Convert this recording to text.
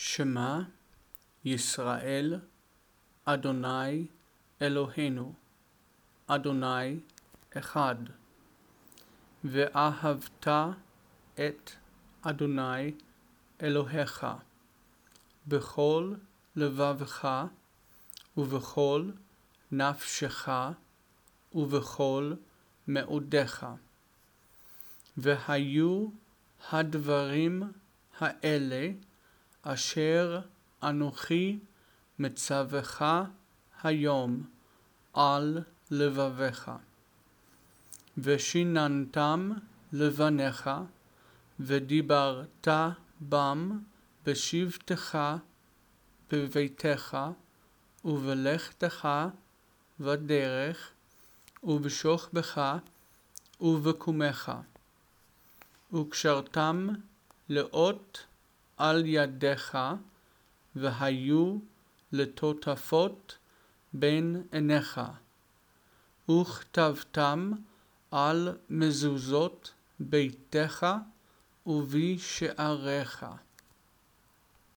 שמע ישראל אדוני אלוהינו אדוני אחד ואהבת את אדוני אלוהיך בכל לבבך ובכל נפשך ובכל מאודיך והיו הדברים האלה אשר אנוכי מצווך היום על לבביך ושיננתם לבניך ודיברת בם בשבתך בביתך ובלכתך בדרך ובשוכבך ובקומך וקשרתם לאות על ידיך והיו לטוטפות בין עיניך. וכתבתם על מזוזות ביתך ובשעריך